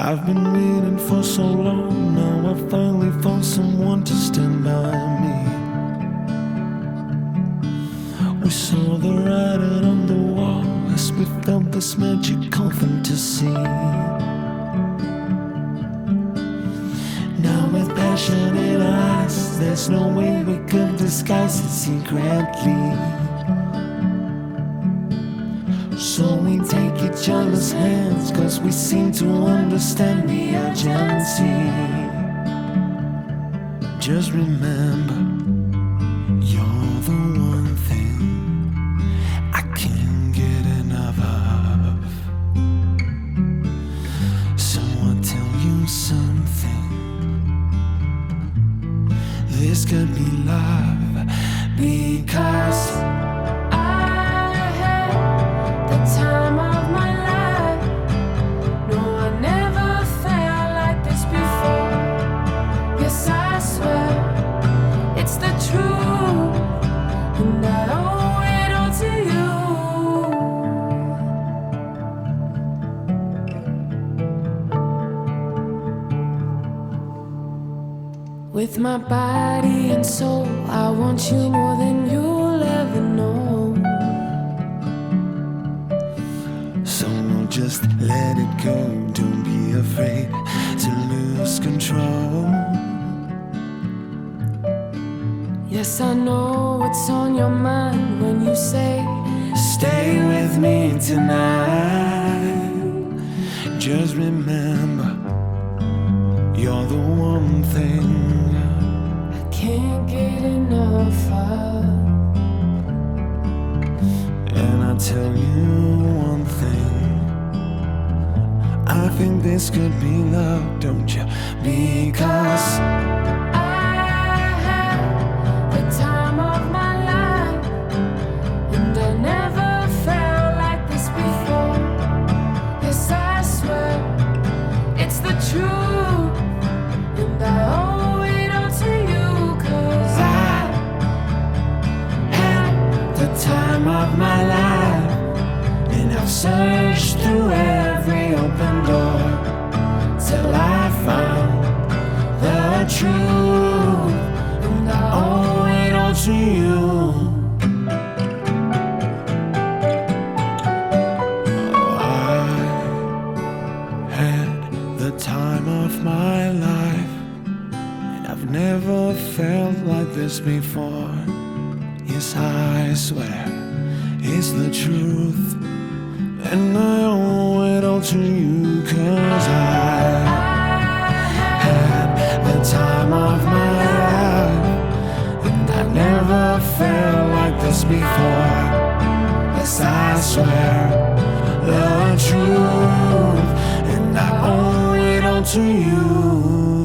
I've been waiting for so long. Now I finally found someone to stand by me. We saw the writing on the wall as we felt this magical fantasy. Now with passionate eyes, there's no way we could disguise it secretly. So we take each other's hands, cause we seem to understand the urgency. Just remember, you're the one thing I can't get enough of. So I'll tell you something. This could be love because. With my body and soul, I want you more than you'll ever know. So just let it go. Don't be afraid to lose control. Yes, I know what's on your mind when you say, Stay with me tonight. Just remember, you're the one thing. Can't get enough of. And I tell you one thing. I think this could be love, don't of my life, and I've searched through every open door till I found the truth, and I owe it all to you. I had the time of my life, and I've never felt like this before. Yes, I swear it's the truth, and I owe it all to you, cause I had the time of my life, and I never felt like this before. Yes, I swear the truth, and I owe it all to you.